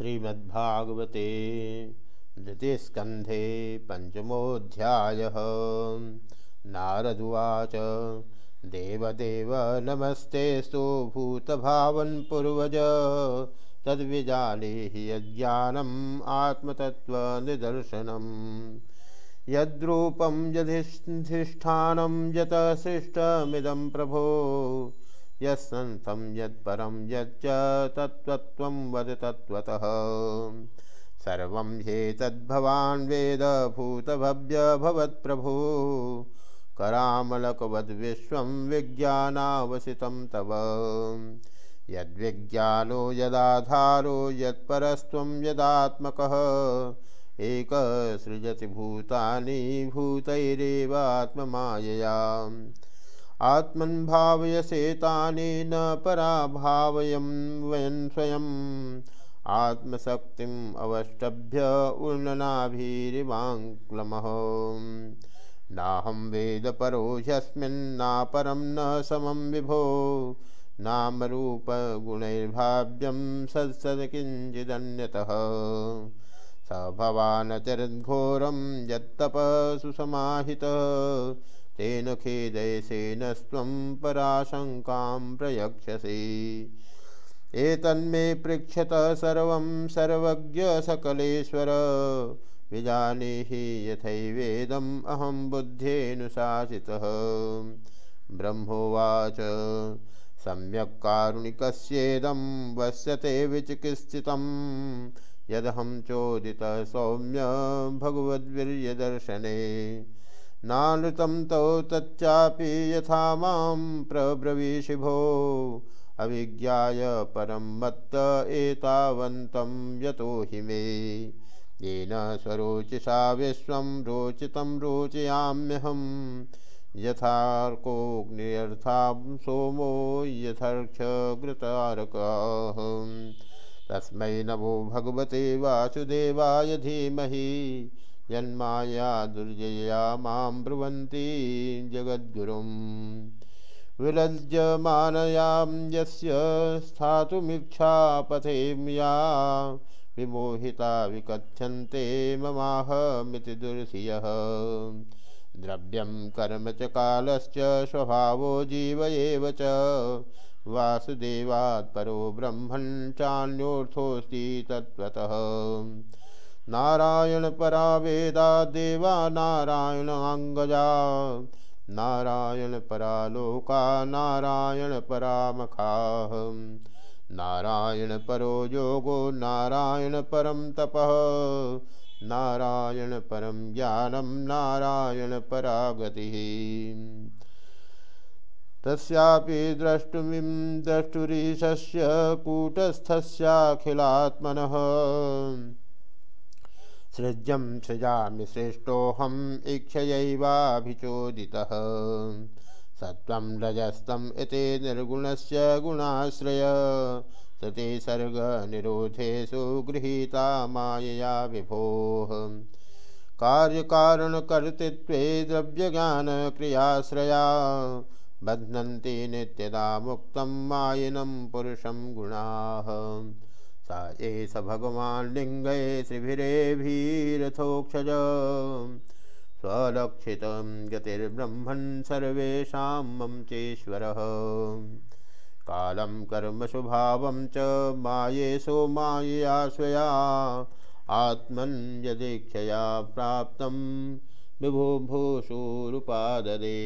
श्रीमद्भागवते द्वितीयस्कन्धे पञ्चमोऽध्यायः। नारदुवाच देवदेव नमस्ते नमस्तेऽस्तु भूतभावन् पूर्वज। तद्विजानीहि यज्ञानम् आत्मतत्त्वनिदर्शनम् यद्रूपं यधिष्ठानं यत सृष्टमिदं प्रभो। यत्संस्थं यत्परं यच्च तत्त्वत्वं वद तत्त्वतः। सर्वं ह्येतद्भवान् वेद भूतभव्यभवत्प्रभो करामलकवद्विश्वं विज्ञानावसितं तव। यद्विज्ञानो यदाधारो यत्परस्त्वं यदात्मकः। एक सृजति भूतानि भूतैरेवात्ममायया। आत्मन भावयसेतानि न पराभावयं वयं स्वयं। आत्मशक्तिम् अवष्टभ्य उन्ननाभिरिवाङ्क्लमः नाहं वेदपरो ह्यस्मिन्नापरं न समं विभो। नामरूपगुणैर्भाव्यं सत्सद्किञ्चिदन्यतः स भवानचरद्घोरं यत्तपसु समाहितः तेन खेदयसेन स्त्वं पराशङ्कां प्रयक्षसि। एतन्मे पृक्षत सर्वं सर्वज्ञ सकलेश्वर। विजानीहि यथैवेदम् अहं बुद्धेऽनुशासितः। ब्रह्मोवाच, सम्यक् कारुणिकस्येदं वस्यते विचिकित्सितं यदहं चोदितः सौम्य भगवद्वीर्यदर्शने। नानृतं तौ तच्चापि यथा माँ प्रब्रवीषि भो अभिज्ञाय परं मत्त एतावन्तं यतो हि मे। येन स्वरोचिषा विश्वं रोचितं रोचयाम्यहं यथार्कोऽग्निर्थां सोमो यथर्क्षघृतारकः तस्मै नमो भगवते वासुदेवाय धीमहि। यन्माया दुर्जया माँ ब्रुवन्ति जगद्गुरुं। विलज्यमानयां यस्य स्थातुमीक्षा पथें या विमोहिता विकथ्यन्ते ममाहमिति दुर्षियः द्रव्यं कर्म च कालश्च स्वभावो जीव एव च। वासुदेवात् परो ब्रह्मन् चान्योऽर्थोऽस्ति तत्त्वतः। नारायण परा वेदा देवा नारायणाङ्गजा नारायण परा लोका नारायण परामखाः। नारायण परो योगो, नारायण परम तपः। नारायण परम ज्ञानम नारायण परा गतिः तस्यापि द्रष्टुमिं द्रष्टुरीशस्य कूटस्थस्याखिलात्मनः। सृज्यं सृजामि श्रेष्ठोऽहम् इक्षयैवाभिचोदितः सत्त्वं रजस्तम् इति निर्गुणस्य गुणाश्रय। सते सर्गनिरोधेषु गृहीता मायया विभोः। कार्यकारणकर्तृत्वे द्रव्यज्ञानक्रियाश्रया। बध्नन्ति नित्यदा मुक्तं मायिनं पुरुषं गुणाः। सा एष भगवान् लिङ्गये श्रीभिरेभिरथोक्षज स्वलक्षितं गतिर्ब्रह्मन् सर्वेषां मम चेश्वरः। कालं कर्मस्वभावं च मायेशो मायया स्वया आत्मन् यदीक्षया प्राप्तं विभो भूषुरुपाददे